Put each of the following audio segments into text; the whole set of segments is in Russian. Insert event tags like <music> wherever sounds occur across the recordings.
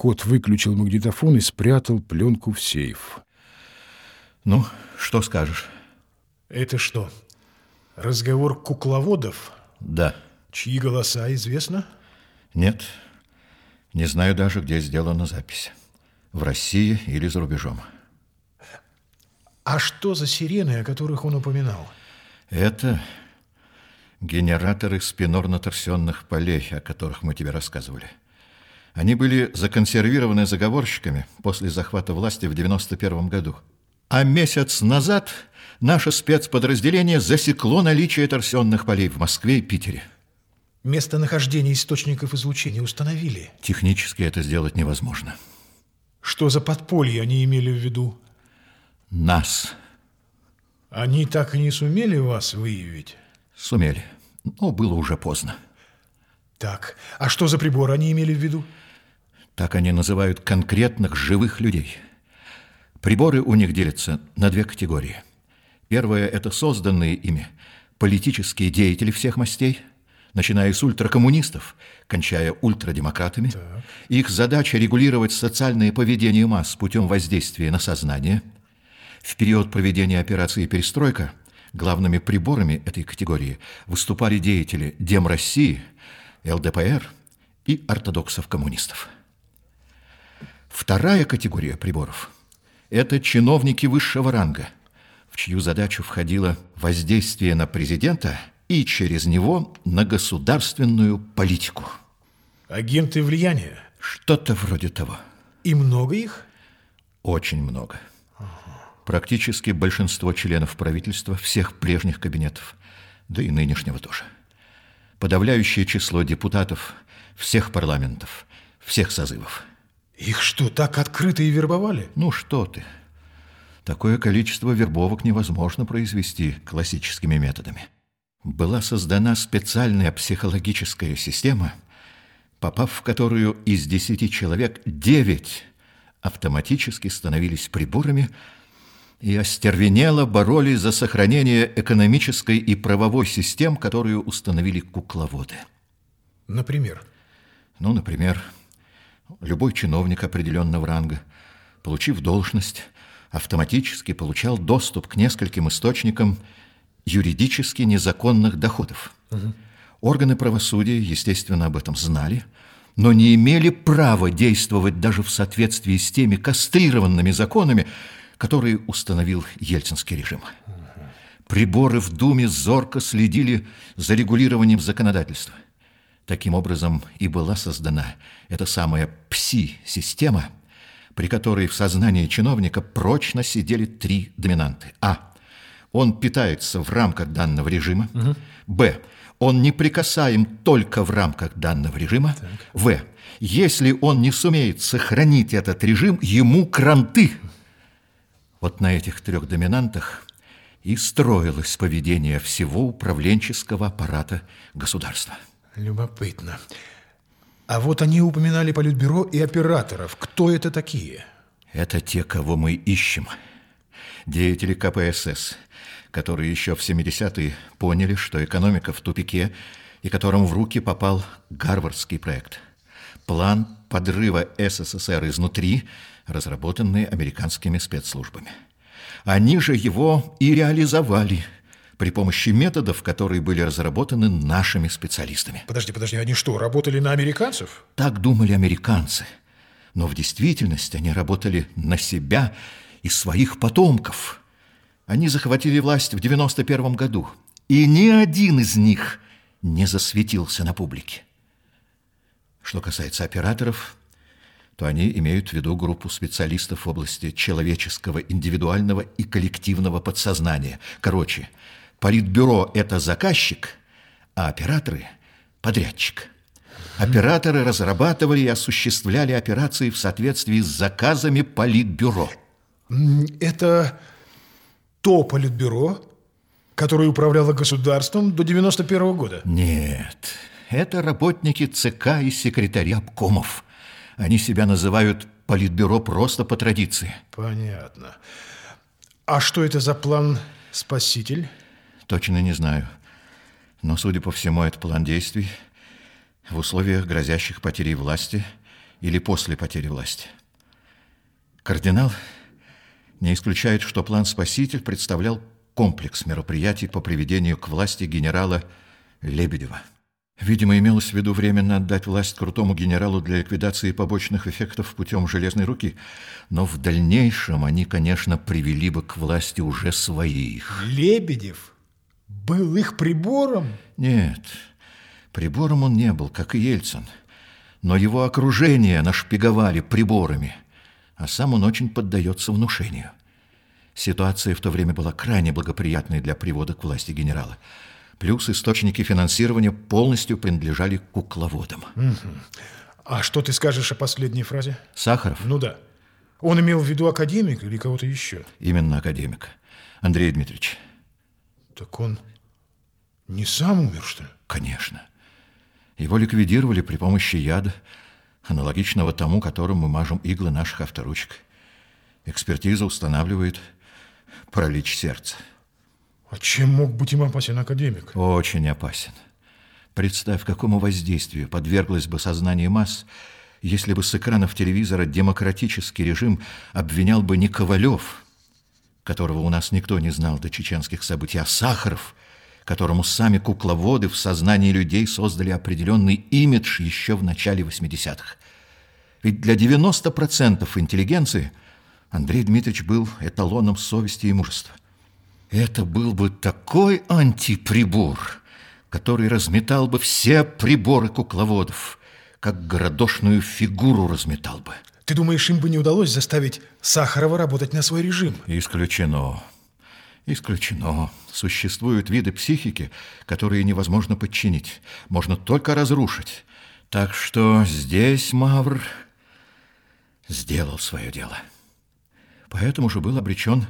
Кот выключил магнитофон и спрятал пленку в сейф. Ну, что скажешь? Это что, разговор кукловодов? Да. Чьи голоса известно? Нет. Не знаю даже, где сделана запись. В России или за рубежом. А что за сирены, о которых он упоминал? Это генераторы спинорно-торсионных полей, о которых мы тебе рассказывали. Они были законсервированы заговорщиками после захвата власти в 91 году. А месяц назад наше спецподразделение засекло наличие торсионных полей в Москве и Питере. Местонахождение источников излучения установили? Технически это сделать невозможно. Что за подполье они имели в виду? Нас. Они так и не сумели вас выявить? Сумели, но было уже поздно. Так, а что за прибор они имели в виду? Так они называют конкретных живых людей. Приборы у них делятся на две категории. Первая – это созданные ими политические деятели всех мастей, начиная с ультракоммунистов, кончая ультрадемократами. Так. Их задача – регулировать социальное поведение масс путем воздействия на сознание. В период проведения операции «Перестройка» главными приборами этой категории выступали деятели Дем России, ЛДПР и ортодоксов-коммунистов. Вторая категория приборов – это чиновники высшего ранга, в чью задачу входило воздействие на президента и через него на государственную политику. Агенты влияния? Что-то вроде того. И много их? Очень много. Практически большинство членов правительства всех прежних кабинетов, да и нынешнего тоже. Подавляющее число депутатов всех парламентов, всех созывов – их что, так открыто и вербовали? Ну что ты. Такое количество вербовок невозможно произвести классическими методами. Была создана специальная психологическая система, попав в которую из десяти человек девять автоматически становились приборами и остервенело боролись за сохранение экономической и правовой систем, которую установили кукловоды. Например? Ну, например, Любой чиновник определенного ранга, получив должность, автоматически получал доступ к нескольким источникам юридически незаконных доходов. Угу. Органы правосудия, естественно, об этом знали, но не имели права действовать даже в соответствии с теми кастрированными законами, которые установил ельцинский режим. Приборы в Думе зорко следили за регулированием законодательства – Таким образом и была создана эта самая ПСИ-система, при которой в сознании чиновника прочно сидели три доминанты. А. Он питается в рамках данного режима. Угу. Б. Он неприкасаем только в рамках данного режима. Так. В. Если он не сумеет сохранить этот режим, ему кранты. Вот на этих трех доминантах и строилось поведение всего управленческого аппарата государства. Любопытно. А вот они упоминали политбюро и операторов. Кто это такие? Это те, кого мы ищем. Деятели КПСС, которые еще в 70-е поняли, что экономика в тупике, и которым в руки попал Гарвардский проект. План подрыва СССР изнутри, разработанный американскими спецслужбами. Они же его и реализовали – при помощи методов, которые были разработаны нашими специалистами. Подожди, подожди, они что, работали на американцев? Так думали американцы. Но в действительности они работали на себя и своих потомков. Они захватили власть в 91 году, и ни один из них не засветился на публике. Что касается операторов, то они имеют в виду группу специалистов в области человеческого, индивидуального и коллективного подсознания. Короче, Политбюро – это заказчик, а операторы – подрядчик. Операторы разрабатывали и осуществляли операции в соответствии с заказами Политбюро. Это то Политбюро, которое управляло государством до 91 -го года? Нет, это работники ЦК и секретаря обкомов. Они себя называют Политбюро просто по традиции. Понятно. А что это за план «Спаситель»? Точно не знаю. Но, судя по всему, это план действий в условиях грозящих потерей власти или после потери власти. Кардинал не исключает, что план «Спаситель» представлял комплекс мероприятий по приведению к власти генерала Лебедева. Видимо, имелось в виду временно отдать власть крутому генералу для ликвидации побочных эффектов путем железной руки. Но в дальнейшем они, конечно, привели бы к власти уже своих. Лебедев был их прибором? Нет, прибором он не был, как и Ельцин. Но его окружение нашпиговали приборами, а сам он очень поддается внушению. Ситуация в то время была крайне благоприятной для привода к власти генерала – плюс источники финансирования полностью принадлежали кукловодам. Угу. А что ты скажешь о последней фразе? Сахаров? Ну да. Он имел в виду академика или кого-то еще? Именно академика. Андрей Дмитриевич. Так он не сам умер, что ли? Конечно. Его ликвидировали при помощи яда, аналогичного тому, которым мы мажем иглы наших авторучек. Экспертиза устанавливает паралич сердца. А чем мог быть им опасен академик? Очень опасен. Представь, какому воздействию подверглось бы сознание масс, если бы с экранов телевизора демократический режим обвинял бы не Ковалев, которого у нас никто не знал до чеченских событий, а Сахаров, которому сами кукловоды в сознании людей создали определенный имидж еще в начале 80-х. Ведь для 90% интеллигенции Андрей Дмитриевич был эталоном совести и мужества. Это был бы такой антиприбор, который разметал бы все приборы кукловодов, как городошную фигуру разметал бы. Ты думаешь, им бы не удалось заставить Сахарова работать на свой режим? Исключено. Исключено. Существуют виды психики, которые невозможно подчинить. Можно только разрушить. Так что здесь Мавр сделал свое дело. Поэтому же был обречен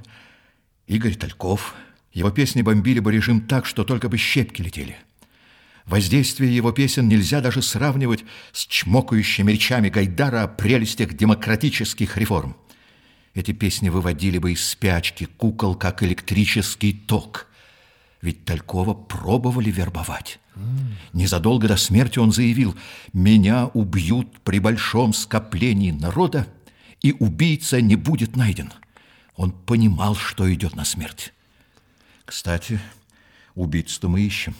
Игорь Тальков. Его песни бомбили бы режим так, что только бы щепки летели. Воздействие его песен нельзя даже сравнивать с чмокающими речами Гайдара о прелестях демократических реформ. Эти песни выводили бы из спячки кукол, как электрический ток. Ведь Талькова пробовали вербовать. Незадолго до смерти он заявил, «Меня убьют при большом скоплении народа, и убийца не будет найден». Он понимал, что идет на смерть. Кстати, убийцу мы ищем.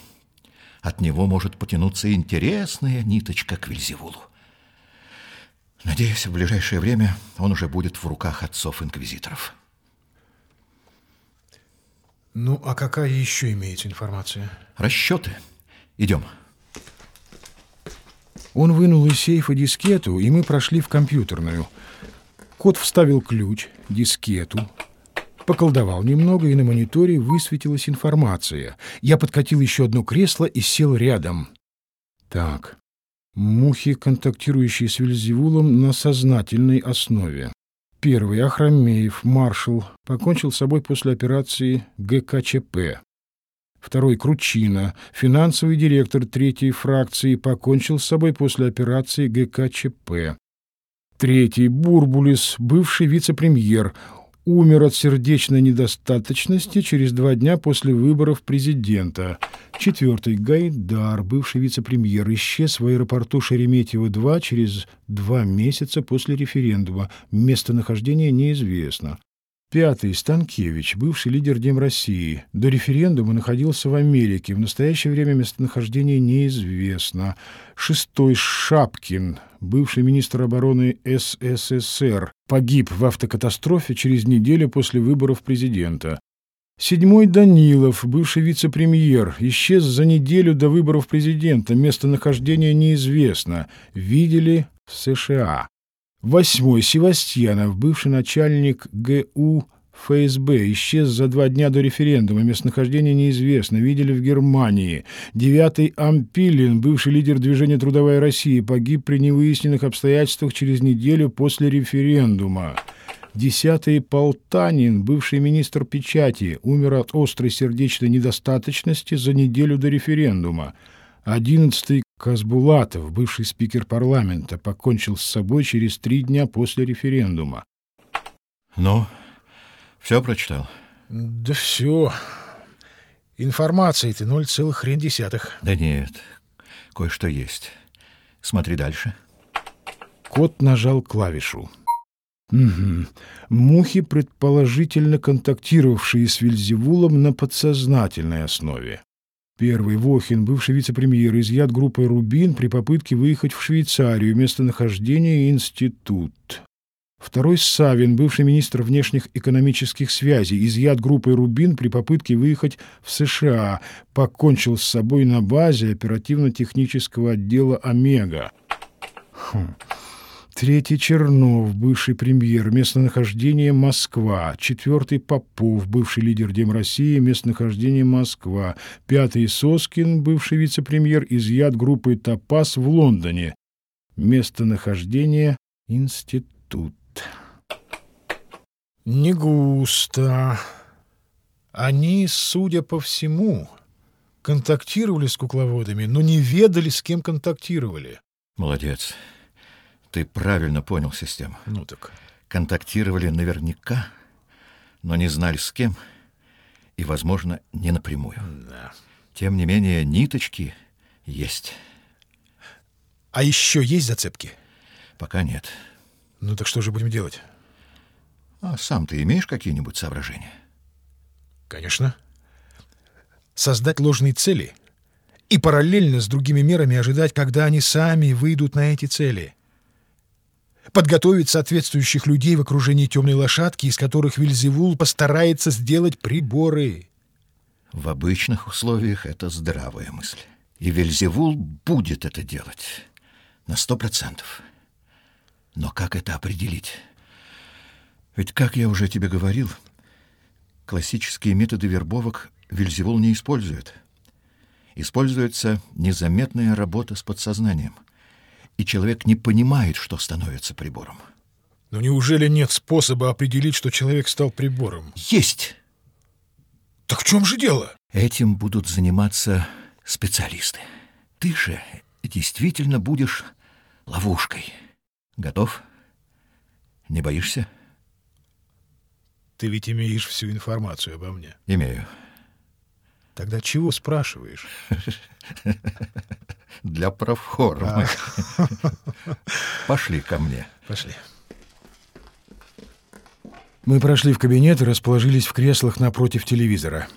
От него может потянуться интересная ниточка к Вильзевулу. Надеюсь, в ближайшее время он уже будет в руках отцов-инквизиторов. Ну, а какая еще имеется информация? Расчеты. Идем. Он вынул из сейфа дискету, и мы прошли в компьютерную – Кот вставил ключ, дискету, поколдовал немного, и на мониторе высветилась информация. Я подкатил еще одно кресло и сел рядом. Так, мухи, контактирующие с Вильзевулом на сознательной основе. Первый, Ахрамеев, маршал, покончил с собой после операции ГКЧП. Второй, Кручина, финансовый директор третьей фракции, покончил с собой после операции ГКЧП. Третий, Бурбулис, бывший вице-премьер, умер от сердечной недостаточности через два дня после выборов президента. Четвертый, Гайдар, бывший вице-премьер, исчез в аэропорту Шереметьево-2 через два месяца после референдума. Местонахождение неизвестно. Пятый. Станкевич, бывший лидер Дем России. До референдума находился в Америке. В настоящее время местонахождение неизвестно. Шестой. Шапкин, бывший министр обороны СССР. Погиб в автокатастрофе через неделю после выборов президента. Седьмой Данилов, бывший вице-премьер, исчез за неделю до выборов президента. Местонахождение неизвестно. Видели в США. Восьмой. Севастьянов, бывший начальник ГУ ФСБ, исчез за два дня до референдума. Местонахождение неизвестно. Видели в Германии. Девятый. Ампилин, бывший лидер движения «Трудовая Россия», погиб при невыясненных обстоятельствах через неделю после референдума. Десятый. Полтанин, бывший министр печати, умер от острой сердечной недостаточности за неделю до референдума. Одиннадцатый Казбулатов, бывший спикер парламента, покончил с собой через три дня после референдума. Ну, все прочитал? Да все. Информации-то ноль целых хрен десятых. Да нет, кое-что есть. Смотри дальше. Кот нажал клавишу. Угу. Мухи, предположительно контактировавшие с Вильзевулом на подсознательной основе. Первый Вохин, бывший вице-премьер, изъят группой «Рубин» при попытке выехать в Швейцарию, местонахождение институт. Второй Савин, бывший министр внешних экономических связей, изъят группой «Рубин» при попытке выехать в США, покончил с собой на базе оперативно-технического отдела «Омега». Хм. Третий Чернов, бывший премьер, местонахождение Москва. Четвертый Попов, бывший лидер Дем России, местонахождение Москва. Пятый Соскин, бывший вице-премьер, изъят группой Топас в Лондоне. Местонахождение Институт. Не густо. Они, судя по всему, контактировали с кукловодами, но не ведали, с кем контактировали. Молодец. Ты правильно понял систему. Ну так. Контактировали наверняка, но не знали с кем и, возможно, не напрямую. Да. Тем не менее, ниточки есть. А еще есть зацепки? Пока нет. Ну так что же будем делать? А сам ты имеешь какие-нибудь соображения? Конечно. Создать ложные цели и параллельно с другими мерами ожидать, когда они сами выйдут на эти цели. Подготовить соответствующих людей в окружении темной лошадки, из которых Вильзевул постарается сделать приборы. В обычных условиях это здравая мысль. И Вильзевул будет это делать на сто процентов. Но как это определить? Ведь, как я уже тебе говорил, классические методы вербовок Вильзевул не использует. Используется незаметная работа с подсознанием. И человек не понимает, что становится прибором. Но неужели нет способа определить, что человек стал прибором? Есть! Так в чем же дело? Этим будут заниматься специалисты. Ты же действительно будешь ловушкой. Готов? Не боишься? Ты ведь имеешь всю информацию обо мне. Имею. Тогда чего спрашиваешь? <laughs> Для проформы. <laughs> Пошли ко мне. Пошли. Мы прошли в кабинет и расположились в креслах напротив телевизора.